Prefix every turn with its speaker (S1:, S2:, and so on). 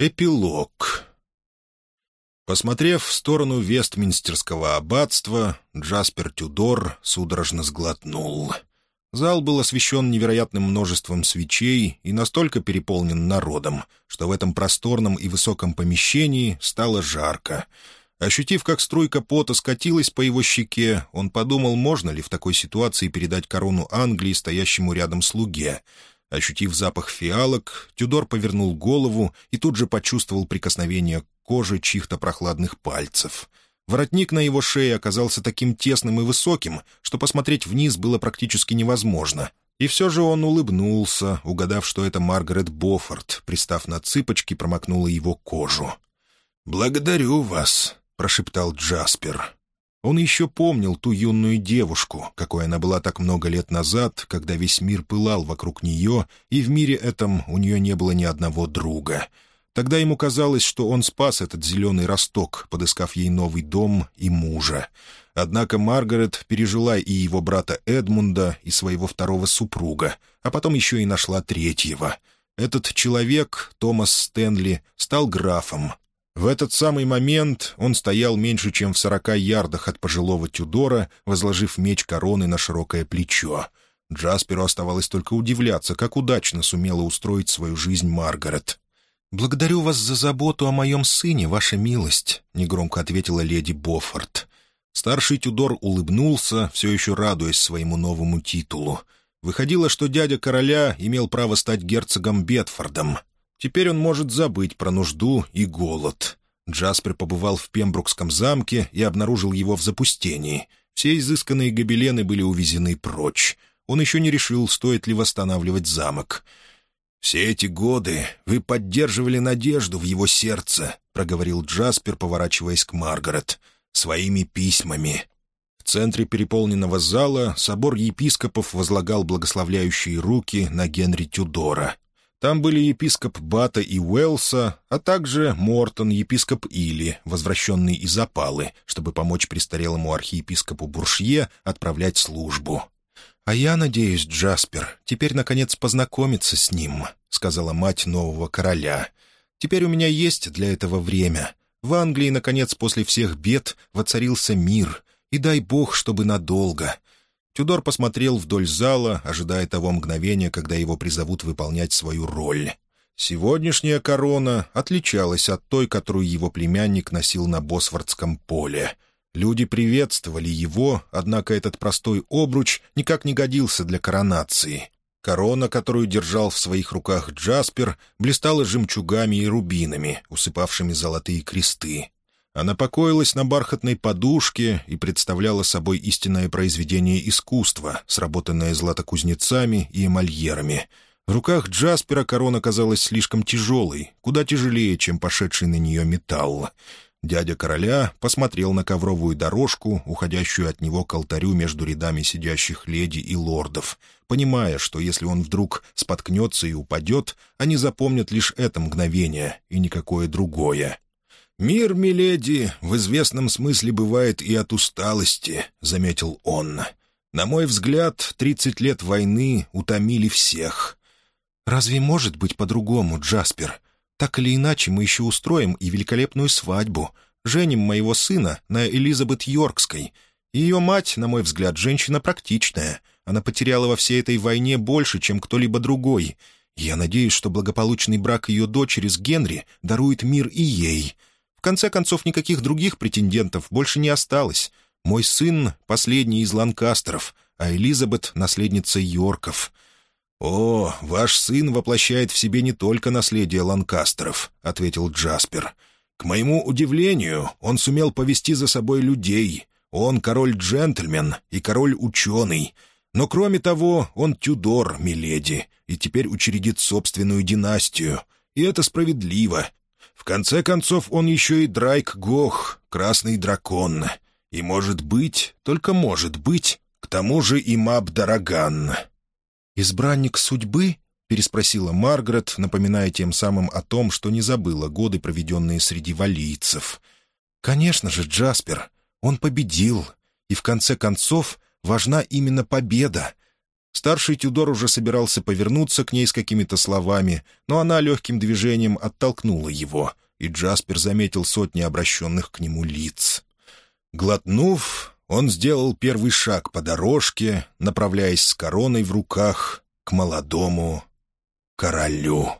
S1: Эпилог Посмотрев в сторону Вестминстерского аббатства, Джаспер Тюдор судорожно сглотнул. Зал был освещен невероятным множеством свечей и настолько переполнен народом, что в этом просторном и высоком помещении стало жарко. Ощутив, как струйка пота скатилась по его щеке, он подумал, можно ли в такой ситуации передать корону Англии стоящему рядом слуге — Ощутив запах фиалок, Тюдор повернул голову и тут же почувствовал прикосновение кожи чьих-то прохладных пальцев. Воротник на его шее оказался таким тесным и высоким, что посмотреть вниз было практически невозможно. И все же он улыбнулся, угадав, что это Маргарет Боффорд, пристав на цыпочки, промокнула его кожу. «Благодарю вас», — прошептал Джаспер. Он еще помнил ту юную девушку, какой она была так много лет назад, когда весь мир пылал вокруг нее, и в мире этом у нее не было ни одного друга. Тогда ему казалось, что он спас этот зеленый росток, подыскав ей новый дом и мужа. Однако Маргарет пережила и его брата Эдмунда, и своего второго супруга, а потом еще и нашла третьего. Этот человек, Томас Стэнли, стал графом, в этот самый момент он стоял меньше, чем в сорока ярдах от пожилого Тюдора, возложив меч короны на широкое плечо. Джасперу оставалось только удивляться, как удачно сумела устроить свою жизнь Маргарет. «Благодарю вас за заботу о моем сыне, ваша милость», — негромко ответила леди Боффорд. Старший Тюдор улыбнулся, все еще радуясь своему новому титулу. Выходило, что дядя короля имел право стать герцогом Бетфордом. Теперь он может забыть про нужду и голод. Джаспер побывал в Пембрукском замке и обнаружил его в запустении. Все изысканные гобелены были увезены прочь. Он еще не решил, стоит ли восстанавливать замок. «Все эти годы вы поддерживали надежду в его сердце», — проговорил Джаспер, поворачиваясь к Маргарет, — «своими письмами». В центре переполненного зала собор епископов возлагал благословляющие руки на Генри Тюдора — там были епископ Бата и Уэлса, а также Мортон, епископ Или, возвращенный из опалы, чтобы помочь престарелому архиепископу Буршье отправлять службу. «А я надеюсь, Джаспер, теперь, наконец, познакомиться с ним», — сказала мать нового короля. «Теперь у меня есть для этого время. В Англии, наконец, после всех бед воцарился мир, и дай бог, чтобы надолго. Тюдор посмотрел вдоль зала, ожидая того мгновения, когда его призовут выполнять свою роль. Сегодняшняя корона отличалась от той, которую его племянник носил на Босфордском поле. Люди приветствовали его, однако этот простой обруч никак не годился для коронации. Корона, которую держал в своих руках Джаспер, блистала жемчугами и рубинами, усыпавшими золотые кресты. Она покоилась на бархатной подушке и представляла собой истинное произведение искусства, сработанное златокузнецами и эмальерами. В руках Джаспера корона казалась слишком тяжелой, куда тяжелее, чем пошедший на нее металл. Дядя короля посмотрел на ковровую дорожку, уходящую от него к алтарю между рядами сидящих леди и лордов, понимая, что если он вдруг споткнется и упадет, они запомнят лишь это мгновение и никакое другое. «Мир, миледи, в известном смысле бывает и от усталости», — заметил он. «На мой взгляд, тридцать лет войны утомили всех». «Разве может быть по-другому, Джаспер? Так или иначе мы еще устроим и великолепную свадьбу. Женим моего сына на Элизабет Йоркской. Ее мать, на мой взгляд, женщина практичная. Она потеряла во всей этой войне больше, чем кто-либо другой. Я надеюсь, что благополучный брак ее дочери с Генри дарует мир и ей». В конце концов, никаких других претендентов больше не осталось. Мой сын — последний из Ланкастеров, а Элизабет — наследница Йорков. «О, ваш сын воплощает в себе не только наследие Ланкастеров», — ответил Джаспер. «К моему удивлению, он сумел повести за собой людей. Он король-джентльмен и король-ученый. Но кроме того, он Тюдор, миледи, и теперь учредит собственную династию. И это справедливо, в конце концов, он еще и Драйк Гох, красный дракон. И, может быть, только может быть, к тому же и Маб Дараган. «Избранник судьбы?» — переспросила Маргарет, напоминая тем самым о том, что не забыла годы, проведенные среди валийцев. «Конечно же, Джаспер. Он победил. И в конце концов важна именно победа. Старший Тюдор уже собирался повернуться к ней с какими-то словами, но она легким движением оттолкнула его, и Джаспер заметил сотни обращенных к нему лиц. Глотнув, он сделал первый шаг по дорожке, направляясь с короной в руках к молодому королю.